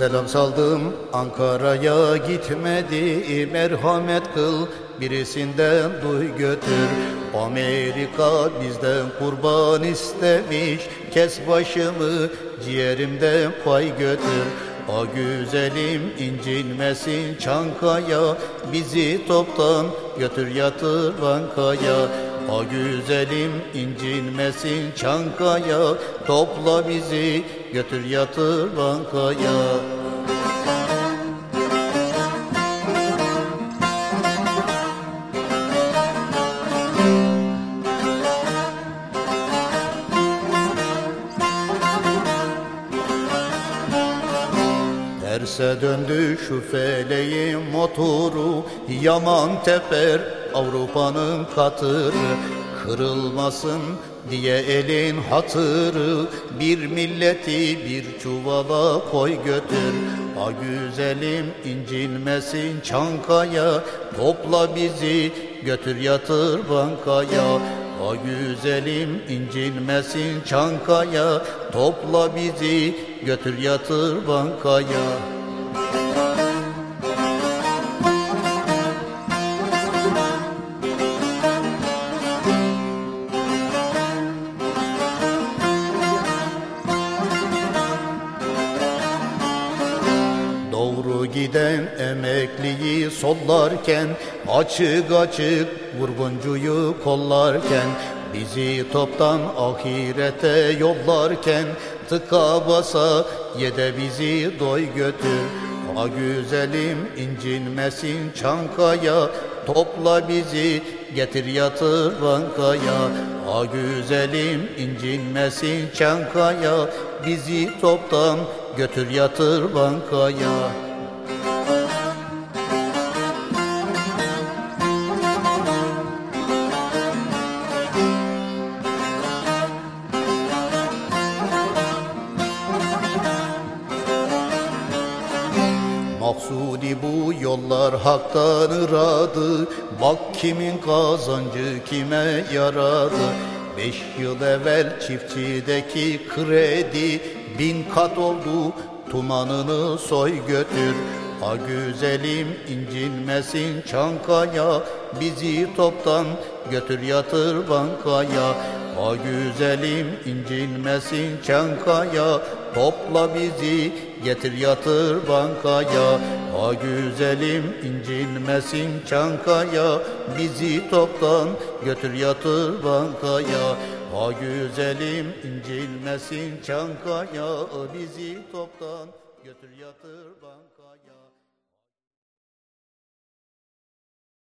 Selam saldım Ankara'ya gitmedi. Merhamet kıl birisinden duy götür. Amerika bizden kurban istemiş. Kes başımı ciğerimden pay götür A güzelim incinmesin Çankaya Bizi toptan götür yatır bankaya. A güzelim incinmesin Çankaya Topla bizi götür yatır bankaya Terse döndü şu feleğin motoru Yaman teper Avrupa'nın katırı. Kırılmasın diye elin hatırı Bir milleti bir çuvala koy götür. A güzelim incinmesin Çankaya Topla bizi götür yatır bankaya. A güzelim incinmesin Çankaya Topla bizi götür yatır bankaya Doğru giden emekliyi sollarken Açık açık vurguncuyu kollarken Bizi toptan ahirete yollarken Tıka basa yede bizi doy götür. A güzelim incinmesin Çankaya Topla bizi getir yatır bankaya. A güzelim incinmesin Çankaya Bizi toptan götür yatır bankaya. Maksudi bu yollar haktan ıradı. Bak kimin kazancı kime yaradı Beş yıl evvel çiftçideki kredi Bin kat oldu. Tumanını soy götür. A güzelim incinmesin Çankaya. Bizi toptan götür yatır bankaya A güzelim incinmesin Çankaya. Topla bizi getir yatır bankaya. A güzelim incinmesin Çankaya. Bizi toptan götür yatır bankaya. A güzelim incinmesin Çankaya. Bizi toptan götür yatır bankaya